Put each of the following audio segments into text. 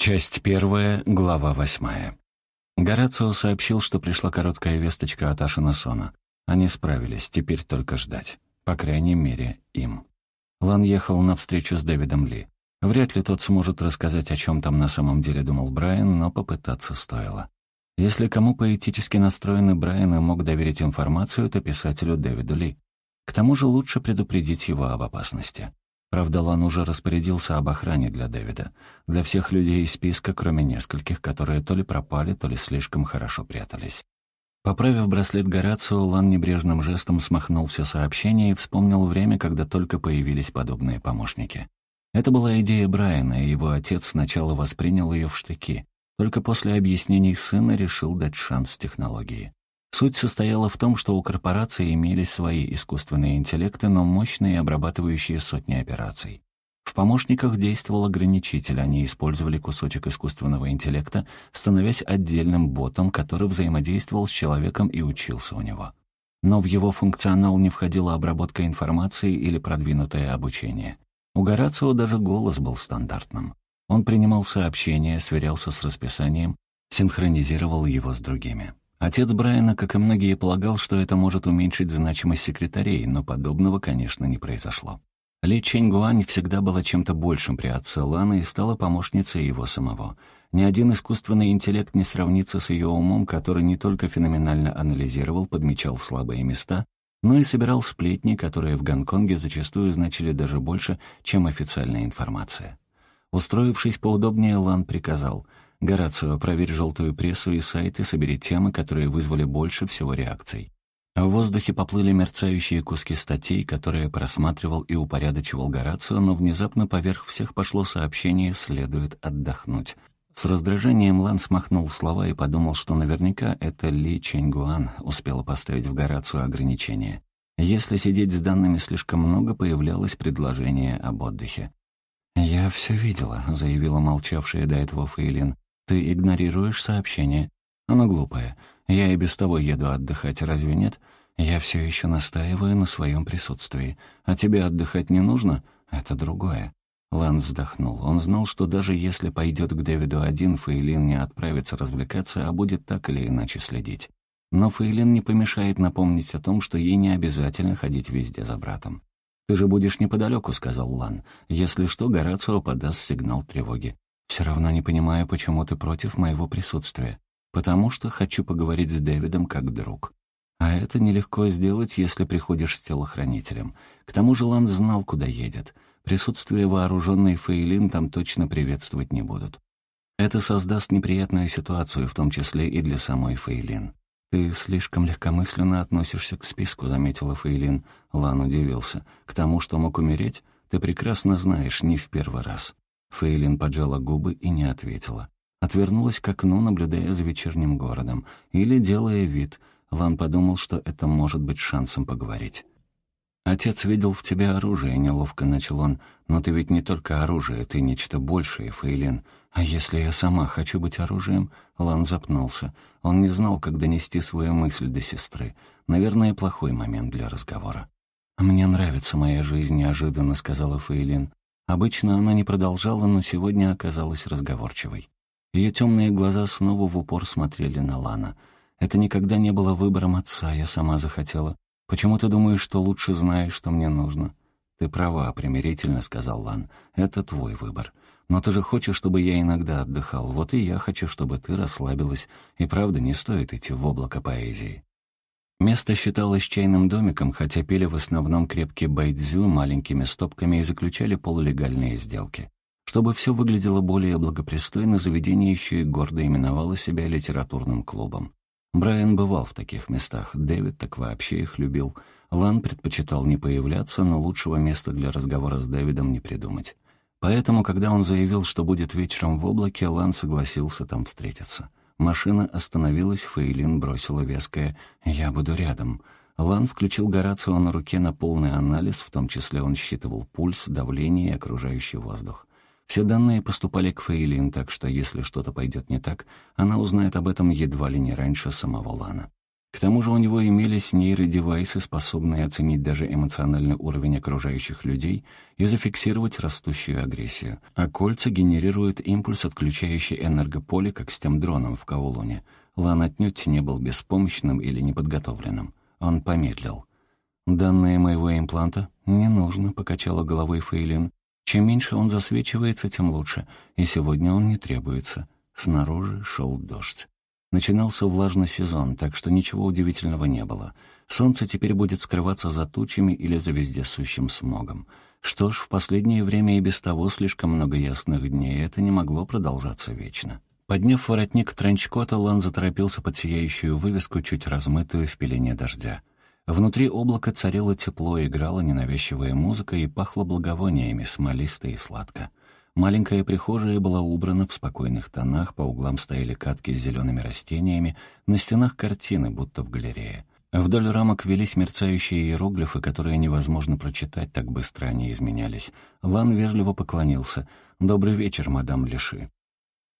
Часть первая, глава восьмая. Горацио сообщил, что пришла короткая весточка от Ашина Сона. Они справились, теперь только ждать. По крайней мере, им. Лан ехал на встречу с Дэвидом Ли. Вряд ли тот сможет рассказать, о чем там на самом деле думал Брайан, но попытаться стоило. Если кому поэтически настроенный Брайан и мог доверить информацию, то писателю Дэвиду Ли. К тому же лучше предупредить его об опасности. Правда, Лан уже распорядился об охране для Дэвида. Для всех людей из списка, кроме нескольких, которые то ли пропали, то ли слишком хорошо прятались. Поправив браслет Горацио, Лан небрежным жестом смахнул все сообщения и вспомнил время, когда только появились подобные помощники. Это была идея Брайана, и его отец сначала воспринял ее в штыки. Только после объяснений сына решил дать шанс технологии. Суть состояла в том, что у корпорации имелись свои искусственные интеллекты, но мощные, обрабатывающие сотни операций. В помощниках действовал ограничитель, они использовали кусочек искусственного интеллекта, становясь отдельным ботом, который взаимодействовал с человеком и учился у него. Но в его функционал не входила обработка информации или продвинутое обучение. У Горацио даже голос был стандартным. Он принимал сообщения, сверялся с расписанием, синхронизировал его с другими. Отец Брайана, как и многие, полагал, что это может уменьшить значимость секретарей, но подобного, конечно, не произошло. Ли Чэньгуань всегда была чем-то большим при отце Ланы и стала помощницей его самого. Ни один искусственный интеллект не сравнится с ее умом, который не только феноменально анализировал, подмечал слабые места, но и собирал сплетни, которые в Гонконге зачастую значили даже больше, чем официальная информация. Устроившись поудобнее, Лан приказал — «Горацио, проверь желтую прессу и сайты, собери темы, которые вызвали больше всего реакций». В воздухе поплыли мерцающие куски статей, которые просматривал и упорядочивал Горацио, но внезапно поверх всех пошло сообщение «следует отдохнуть». С раздражением Лан смахнул слова и подумал, что наверняка это Ли Ченгуан успела поставить в Горацио ограничения. Если сидеть с данными слишком много, появлялось предложение об отдыхе. «Я все видела», — заявила молчавшая до этого Фейлин. Ты игнорируешь сообщение. Оно глупое. Я и без того еду отдыхать, разве нет? Я все еще настаиваю на своем присутствии. А тебе отдыхать не нужно? Это другое. Лан вздохнул. Он знал, что даже если пойдет к Дэвиду один, Фейлин не отправится развлекаться, а будет так или иначе следить. Но Фейлин не помешает напомнить о том, что ей не обязательно ходить везде за братом. «Ты же будешь неподалеку», — сказал Лан. «Если что, Горацио подаст сигнал тревоги. Все равно не понимаю, почему ты против моего присутствия. Потому что хочу поговорить с Дэвидом как друг. А это нелегко сделать, если приходишь с телохранителем. К тому же Лан знал, куда едет. Присутствие вооруженной Фейлин там точно приветствовать не будут. Это создаст неприятную ситуацию, в том числе и для самой Фейлин. «Ты слишком легкомысленно относишься к списку», — заметила Фейлин. Лан удивился. «К тому, что мог умереть, ты прекрасно знаешь, не в первый раз». Фейлин поджала губы и не ответила. Отвернулась к окну, наблюдая за вечерним городом. Или делая вид. Лан подумал, что это может быть шансом поговорить. «Отец видел в тебе оружие», — неловко начал он. «Но ты ведь не только оружие, ты нечто большее, Фейлин. А если я сама хочу быть оружием?» Лан запнулся. Он не знал, как донести свою мысль до сестры. Наверное, плохой момент для разговора. «Мне нравится моя жизнь», — неожиданно сказала Фейлин. Обычно она не продолжала, но сегодня оказалась разговорчивой. Ее темные глаза снова в упор смотрели на Лана. «Это никогда не было выбором отца, я сама захотела. Почему ты думаешь, что лучше знаешь, что мне нужно?» «Ты права», — примирительно сказал Лан. «Это твой выбор. Но ты же хочешь, чтобы я иногда отдыхал. Вот и я хочу, чтобы ты расслабилась. И правда, не стоит идти в облако поэзии». Место считалось чайным домиком, хотя пили в основном крепкий байдзю маленькими стопками и заключали полулегальные сделки. Чтобы все выглядело более благопристойно, заведение еще и гордо именовало себя литературным клубом. Брайан бывал в таких местах, Дэвид так вообще их любил. Лан предпочитал не появляться, но лучшего места для разговора с Дэвидом не придумать. Поэтому, когда он заявил, что будет вечером в облаке, Лан согласился там встретиться. Машина остановилась, Фейлин бросила веское «Я буду рядом». Лан включил Горацио на руке на полный анализ, в том числе он считывал пульс, давление и окружающий воздух. Все данные поступали к Фейлин, так что если что-то пойдет не так, она узнает об этом едва ли не раньше самого Лана. К тому же у него имелись нейродевайсы, способные оценить даже эмоциональный уровень окружающих людей и зафиксировать растущую агрессию. А кольца генерируют импульс, отключающий энергополе, как с тем дроном в Каулуне. Лан отнюдь не был беспомощным или неподготовленным. Он помедлил. «Данные моего импланта не нужно», — покачала головой Фейлин. «Чем меньше он засвечивается, тем лучше, и сегодня он не требуется». Снаружи шел дождь. Начинался влажный сезон, так что ничего удивительного не было. Солнце теперь будет скрываться за тучами или за вездесущим смогом. Что ж, в последнее время и без того слишком много ясных дней, это не могло продолжаться вечно. Подняв воротник тренчкота, Лан заторопился под сияющую вывеску, чуть размытую в пелене дождя. Внутри облака царило тепло, играла ненавязчивая музыка и пахло благовониями, смолисто и сладко. Маленькая прихожая была убрана в спокойных тонах, по углам стояли катки с зелеными растениями, на стенах картины, будто в галерее. Вдоль рамок велись мерцающие иероглифы, которые невозможно прочитать, так быстро они изменялись. Лан вежливо поклонился. «Добрый вечер, мадам Леши».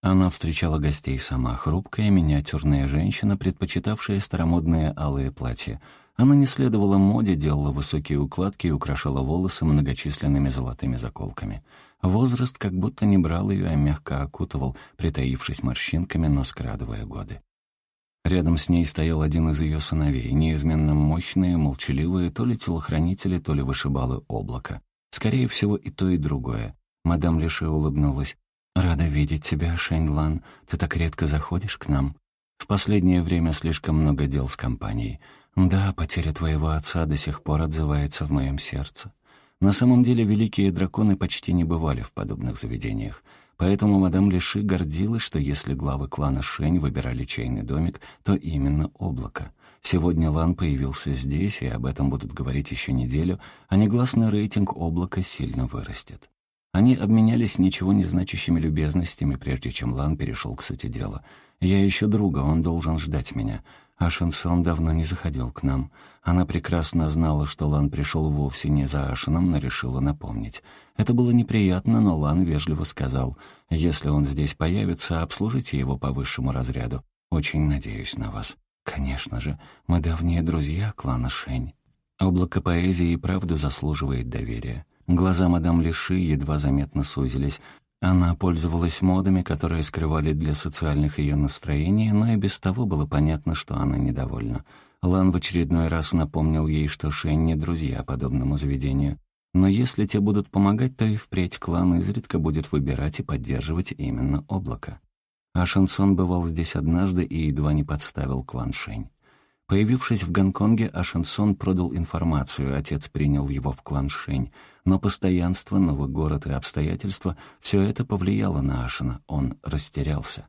Она встречала гостей сама, хрупкая, миниатюрная женщина, предпочитавшая старомодные алые платья. Она не следовала моде, делала высокие укладки и украшала волосы многочисленными золотыми заколками. Возраст как будто не брал ее, а мягко окутывал, притаившись морщинками, но скрадывая годы. Рядом с ней стоял один из ее сыновей, неизменно мощные, молчаливые, то ли телохранители, то ли вышибалы облака. Скорее всего, и то, и другое. Мадам Леше улыбнулась. «Рада видеть тебя, Шэньлан. Ты так редко заходишь к нам. В последнее время слишком много дел с компанией. Да, потеря твоего отца до сих пор отзывается в моем сердце. На самом деле великие драконы почти не бывали в подобных заведениях, поэтому мадам Леши гордилась, что если главы клана Шень выбирали чайный домик, то именно облако. Сегодня Лан появился здесь, и об этом будут говорить еще неделю, а негласный рейтинг облака сильно вырастет. Они обменялись ничего не значащими любезностями, прежде чем Лан перешел к сути дела. «Я ищу друга, он должен ждать меня. А Шансон давно не заходил к нам. Она прекрасно знала, что Лан пришел вовсе не за Ашином, но решила напомнить. Это было неприятно, но Лан вежливо сказал, «Если он здесь появится, обслужите его по высшему разряду. Очень надеюсь на вас». «Конечно же, мы давние друзья клана Шень». Облако поэзии и правду заслуживает доверия. Глаза мадам Лиши едва заметно сузились. Она пользовалась модами, которые скрывали для социальных ее настроений, но и без того было понятно, что она недовольна. Лан в очередной раз напомнил ей, что Шень не друзья подобному заведению. Но если те будут помогать, то и впредь клан изредка будет выбирать и поддерживать именно облако. А Шансон бывал здесь однажды и едва не подставил клан Шень. Появившись в Гонконге, Ашенсон продал информацию, отец принял его в клан Шень. Но постоянство, новый город и обстоятельства — все это повлияло на Ашина, он растерялся.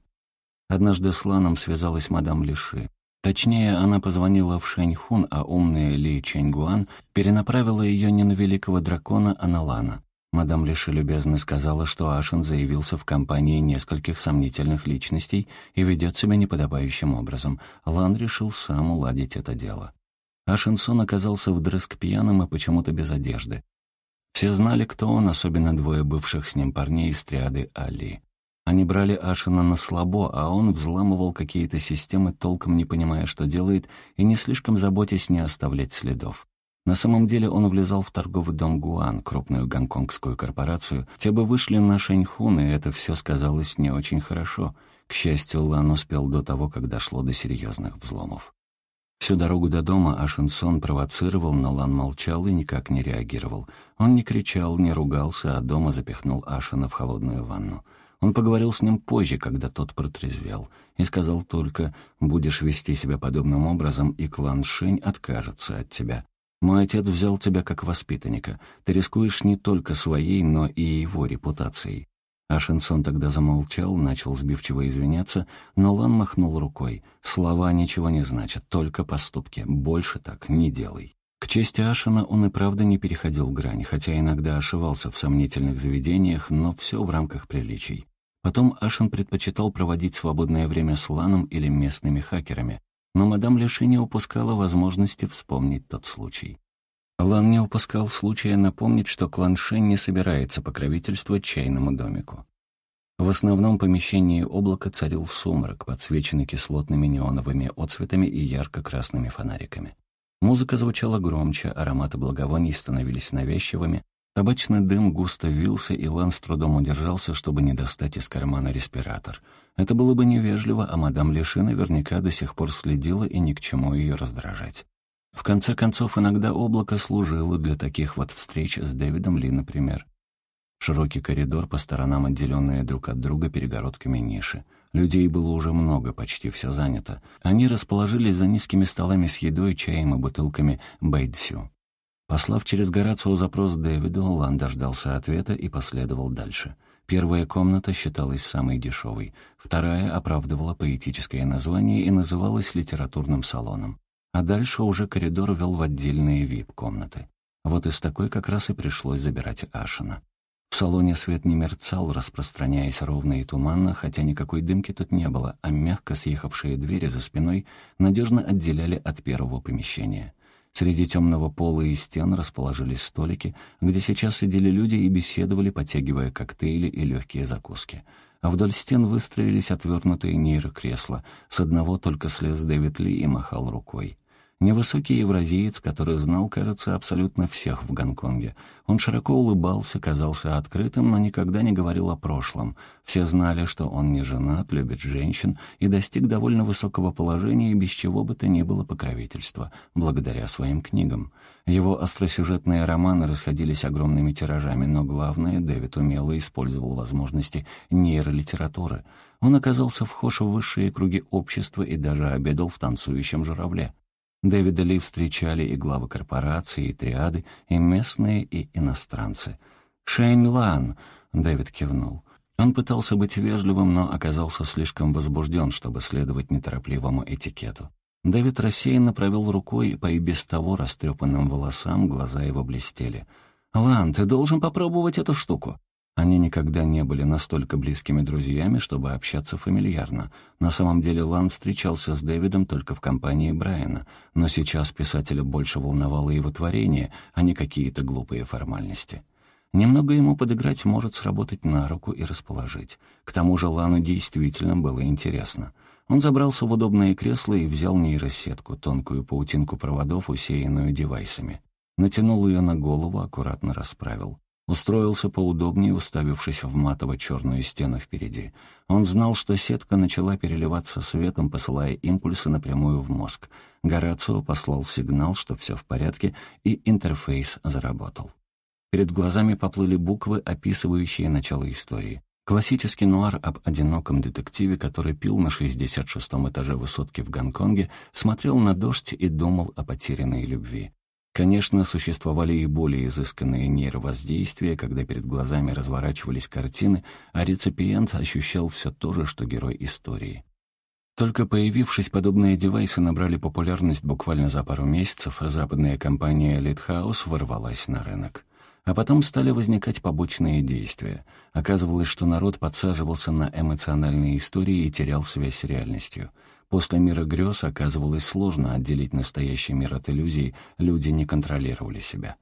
Однажды с Ланом связалась мадам Лиши. Точнее, она позвонила в Шэньхун, а умная Ли Чэньгуан перенаправила ее не на великого дракона, а на Лана. Мадам Лиши любезно сказала, что Ашин заявился в компании нескольких сомнительных личностей и ведет себя неподобающим образом. Лан решил сам уладить это дело. Ашинсон оказался вдрызг пьяным и почему-то без одежды. Все знали, кто он, особенно двое бывших с ним парней из триады Али. Они брали Ашина на слабо, а он взламывал какие-то системы, толком не понимая, что делает, и не слишком заботясь не оставлять следов. На самом деле он влезал в торговый дом Гуан, крупную гонконгскую корпорацию. Те бы вышли на Шэньхун, и это все сказалось не очень хорошо. К счастью, Лан успел до того, как дошло до серьезных взломов. Всю дорогу до дома Ашинсон провоцировал, но Лан молчал и никак не реагировал. Он не кричал, не ругался, а дома запихнул Ашина в холодную ванну. Он поговорил с ним позже, когда тот протрезвел, и сказал только «Будешь вести себя подобным образом, и клан Шень откажется от тебя. Мой отец взял тебя как воспитанника. Ты рискуешь не только своей, но и его репутацией». Ашенсон тогда замолчал, начал сбивчиво извиняться, но Лан махнул рукой. «Слова ничего не значат, только поступки. Больше так не делай». К чести Ашина он и правда не переходил грани, хотя иногда ошивался в сомнительных заведениях, но все в рамках приличий. Потом Ашин предпочитал проводить свободное время с Ланом или местными хакерами, но мадам Леши не упускала возможности вспомнить тот случай. Лан не упускал случая напомнить, что клан Шен не собирается покровительствовать чайному домику. В основном помещении облака царил сумрак, подсвеченный кислотными неоновыми отцветами и ярко-красными фонариками. Музыка звучала громче, ароматы благовоний становились навязчивыми, табачный дым густо вился, и Лан с трудом удержался, чтобы не достать из кармана респиратор. Это было бы невежливо, а мадам Леши наверняка до сих пор следила и ни к чему ее раздражать. В конце концов, иногда облако служило для таких вот встреч с Дэвидом Ли, например. Широкий коридор, по сторонам отделенные друг от друга перегородками ниши. Людей было уже много, почти все занято. Они расположились за низкими столами с едой, чаем и бутылками бэйдсю. Послав через Горацио запрос Дэвиду, Лан дождался ответа и последовал дальше. Первая комната считалась самой дешевой, вторая оправдывала поэтическое название и называлась литературным салоном. А дальше уже коридор вел в отдельные вип-комнаты. Вот из такой как раз и пришлось забирать Ашина. В салоне свет не мерцал, распространяясь ровно и туманно, хотя никакой дымки тут не было, а мягко съехавшие двери за спиной надежно отделяли от первого помещения. Среди темного пола и стен расположились столики, где сейчас сидели люди и беседовали, потягивая коктейли и легкие закуски. А вдоль стен выстроились отвернутые нейрокресла. С одного только слез Дэвид Ли и махал рукой. Невысокий евразиец, который знал, кажется, абсолютно всех в Гонконге. Он широко улыбался, казался открытым, но никогда не говорил о прошлом. Все знали, что он не женат, любит женщин и достиг довольно высокого положения, без чего бы то ни было покровительства, благодаря своим книгам. Его остросюжетные романы расходились огромными тиражами, но главное, Дэвид умело использовал возможности нейролитературы. Он оказался вхож в высшие круги общества и даже обедал в танцующем журавле. Дэвида Ли встречали и главы корпораций, и триады, и местные, и иностранцы. «Шейн Лан», — Дэвид кивнул. Он пытался быть вежливым, но оказался слишком возбужден, чтобы следовать неторопливому этикету. Дэвид рассеянно провел рукой по и без того растрепанным волосам, глаза его блестели. «Лан, ты должен попробовать эту штуку. Они никогда не были настолько близкими друзьями, чтобы общаться фамильярно. На самом деле Лан встречался с Дэвидом только в компании Брайана, но сейчас писателя больше волновало его творение, а не какие-то глупые формальности. Немного ему подыграть может сработать на руку и расположить. К тому же Лану действительно было интересно. Он забрался в удобное кресло и взял нейросетку, тонкую паутинку проводов, усеянную девайсами. Натянул ее на голову, аккуратно расправил. Устроился поудобнее, уставившись в матово-черную стену впереди. Он знал, что сетка начала переливаться светом, посылая импульсы напрямую в мозг. Горацио послал сигнал, что все в порядке, и интерфейс заработал. Перед глазами поплыли буквы, описывающие начало истории. Классический нуар об одиноком детективе, который пил на 66-м этаже высотки в Гонконге, смотрел на дождь и думал о потерянной любви. Конечно, существовали и более изысканные нейровоздействия, когда перед глазами разворачивались картины, а реципиент ощущал все то же, что герой истории. Только появившись, подобные девайсы набрали популярность буквально за пару месяцев, а западная компания Литхаус ворвалась на рынок. А потом стали возникать побочные действия. Оказывалось, что народ подсаживался на эмоциональные истории и терял связь с реальностью — После мира грез оказывалось сложно отделить настоящий мир от иллюзий, люди не контролировали себя.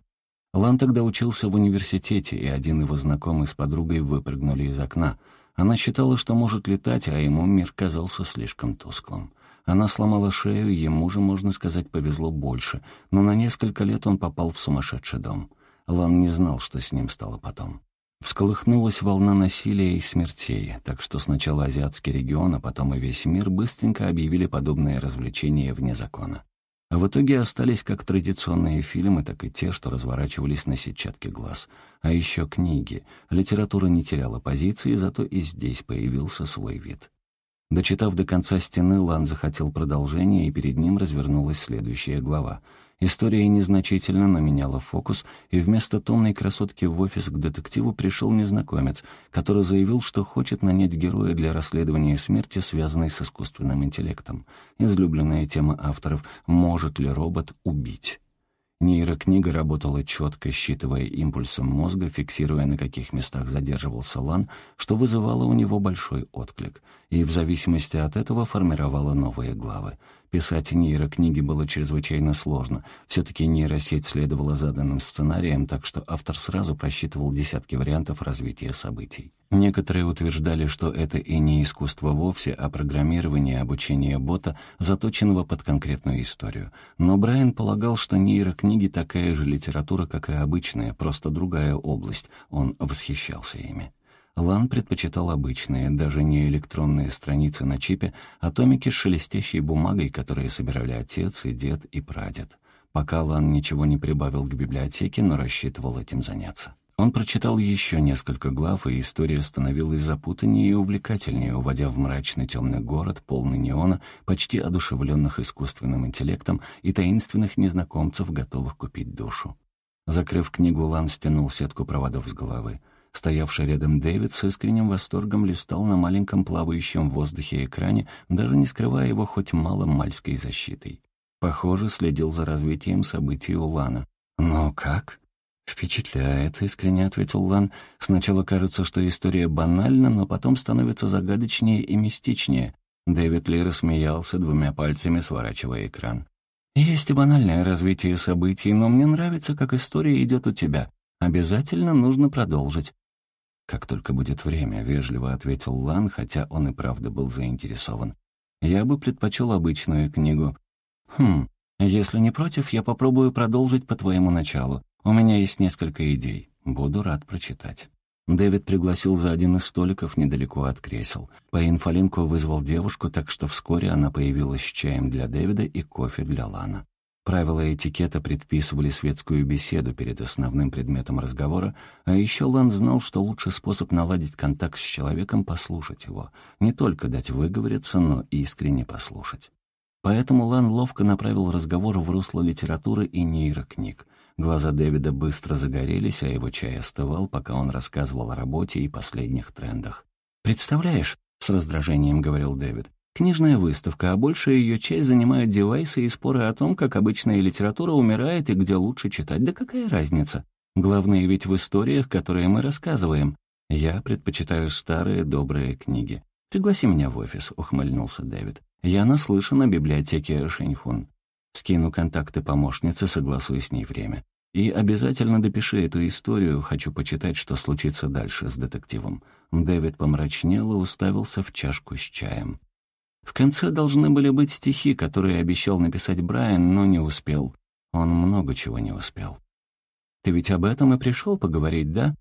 Лан тогда учился в университете, и один его знакомый с подругой выпрыгнули из окна. Она считала, что может летать, а ему мир казался слишком тусклым. Она сломала шею, ему же, можно сказать, повезло больше, но на несколько лет он попал в сумасшедший дом. Лан не знал, что с ним стало потом. Всколыхнулась волна насилия и смертей, так что сначала азиатский регион, а потом и весь мир быстренько объявили подобные развлечения вне закона. А в итоге остались как традиционные фильмы, так и те, что разворачивались на сетчатке глаз. А еще книги. Литература не теряла позиции, зато и здесь появился свой вид. Дочитав до конца стены, Лан захотел продолжения, и перед ним развернулась следующая глава — История незначительно, но меняла фокус, и вместо томной красотки в офис к детективу пришел незнакомец, который заявил, что хочет нанять героя для расследования смерти, связанной с искусственным интеллектом. Излюбленная тема авторов «Может ли робот убить?». Нейрокнига работала четко, считывая импульсом мозга, фиксируя, на каких местах задерживался Лан, что вызывало у него большой отклик, и в зависимости от этого формировала новые главы. Писать нейрокниги было чрезвычайно сложно. Все-таки нейросеть следовала заданным сценариям, так что автор сразу просчитывал десятки вариантов развития событий. Некоторые утверждали, что это и не искусство вовсе, а программирование обучение бота, заточенного под конкретную историю. Но Брайан полагал, что нейрокниги такая же литература, как и обычная, просто другая область. Он восхищался ими. Лан предпочитал обычные, даже не электронные страницы на чипе, а томики с шелестящей бумагой, которые собирали отец и дед и прадед. Пока Лан ничего не прибавил к библиотеке, но рассчитывал этим заняться. Он прочитал еще несколько глав, и история становилась запутаннее и увлекательнее, уводя в мрачный темный город, полный неона, почти одушевленных искусственным интеллектом и таинственных незнакомцев, готовых купить душу. Закрыв книгу, Лан стянул сетку проводов с головы. Стоявший рядом Дэвид с искренним восторгом листал на маленьком плавающем в воздухе экране, даже не скрывая его хоть мало мальской защитой. Похоже, следил за развитием событий у Лана. «Но как?» «Впечатляет», — искренне ответил Лан. «Сначала кажется, что история банальна, но потом становится загадочнее и мистичнее». Дэвид Ли рассмеялся, двумя пальцами сворачивая экран. «Есть и банальное развитие событий, но мне нравится, как история идет у тебя. Обязательно нужно продолжить. «Как только будет время», — вежливо ответил Лан, хотя он и правда был заинтересован. «Я бы предпочел обычную книгу». «Хм, если не против, я попробую продолжить по твоему началу. У меня есть несколько идей. Буду рад прочитать». Дэвид пригласил за один из столиков недалеко от кресел. По инфолинку вызвал девушку, так что вскоре она появилась с чаем для Дэвида и кофе для Лана. Правила этикета предписывали светскую беседу перед основным предметом разговора, а еще Лан знал, что лучший способ наладить контакт с человеком — послушать его. Не только дать выговориться, но искренне послушать. Поэтому Лан ловко направил разговор в русло литературы и нейрокниг. Глаза Дэвида быстро загорелись, а его чай остывал, пока он рассказывал о работе и последних трендах. «Представляешь?» — с раздражением говорил Дэвид. Книжная выставка, а большая ее часть занимают девайсы и споры о том, как обычная литература умирает и где лучше читать. Да какая разница? Главное ведь в историях, которые мы рассказываем. Я предпочитаю старые добрые книги. «Пригласи меня в офис», — ухмыльнулся Дэвид. «Я наслышан о библиотеке Шэньхун. Скину контакты помощницы, согласуй с ней время. И обязательно допиши эту историю, хочу почитать, что случится дальше с детективом». Дэвид помрачнел и уставился в чашку с чаем. В конце должны были быть стихи, которые обещал написать Брайан, но не успел. Он много чего не успел. «Ты ведь об этом и пришел поговорить, да?»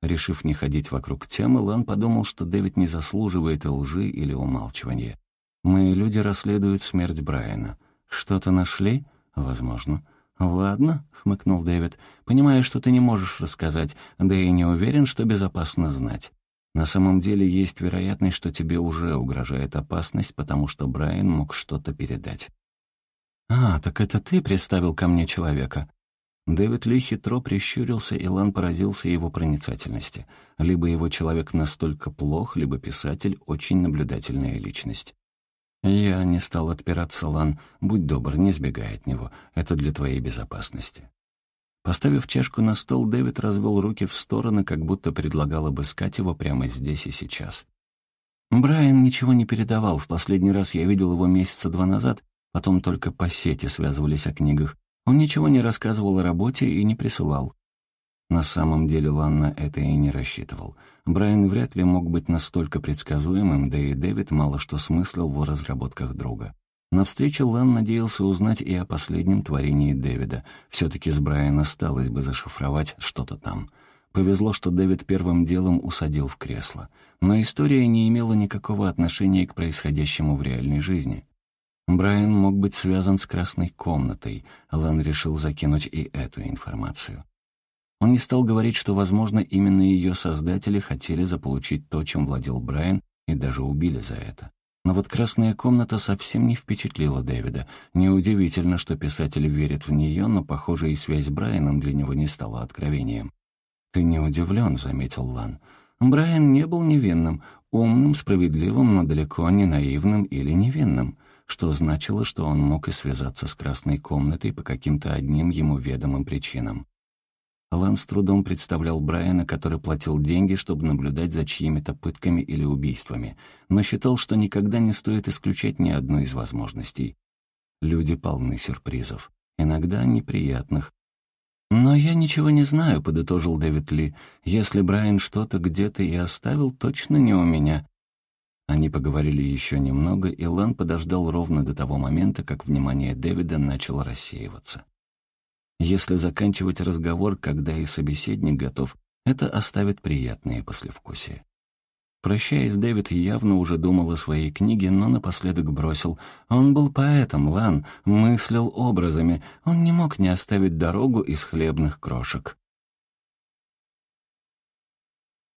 Решив не ходить вокруг темы, Лан подумал, что Дэвид не заслуживает лжи или умалчивания. «Мы, люди, расследуют смерть Брайана. Что-то нашли? Возможно». «Ладно», — хмыкнул Дэвид, — «понимаю, что ты не можешь рассказать, да и не уверен, что безопасно знать. На самом деле есть вероятность, что тебе уже угрожает опасность, потому что Брайан мог что-то передать. «А, так это ты приставил ко мне человека?» Дэвид Ли хитро прищурился, и Лан поразился его проницательности. Либо его человек настолько плох, либо писатель — очень наблюдательная личность. «Я не стал отпираться, Лан. Будь добр, не сбегай от него. Это для твоей безопасности». Поставив чашку на стол, Дэвид развел руки в стороны, как будто предлагал обыскать его прямо здесь и сейчас. Брайан ничего не передавал. В последний раз я видел его месяца два назад, потом только по сети связывались о книгах. Он ничего не рассказывал о работе и не присылал. На самом деле Ланна это и не рассчитывал. Брайан вряд ли мог быть настолько предсказуемым, да и Дэвид мало что смыслил в разработках друга. На встрече Лан надеялся узнать и о последнем творении Дэвида. Все-таки с Брайана сталось бы зашифровать что-то там. Повезло, что Дэвид первым делом усадил в кресло. Но история не имела никакого отношения к происходящему в реальной жизни. Брайан мог быть связан с красной комнатой. Лан решил закинуть и эту информацию. Он не стал говорить, что, возможно, именно ее создатели хотели заполучить то, чем владел Брайан, и даже убили за это. Но вот «Красная комната» совсем не впечатлила Дэвида. Неудивительно, что писатель верит в нее, но, похоже, и связь с Брайаном для него не стала откровением. «Ты не удивлен», — заметил Лан. «Брайан не был невинным, умным, справедливым, но далеко не наивным или невинным» что значило, что он мог и связаться с Красной комнатой по каким-то одним ему ведомым причинам. Лан с трудом представлял Брайана, который платил деньги, чтобы наблюдать за чьими-то пытками или убийствами, но считал, что никогда не стоит исключать ни одну из возможностей. Люди полны сюрпризов. Иногда неприятных. «Но я ничего не знаю», — подытожил Дэвид Ли. «Если Брайан что-то где-то и оставил, точно не у меня». Они поговорили еще немного, и Лан подождал ровно до того момента, как внимание Дэвида начало рассеиваться. Если заканчивать разговор, когда и собеседник готов, это оставит приятные послевкусия. Прощаясь, Дэвид явно уже думал о своей книге, но напоследок бросил. Он был поэтом, Лан, мыслил образами. Он не мог не оставить дорогу из хлебных крошек.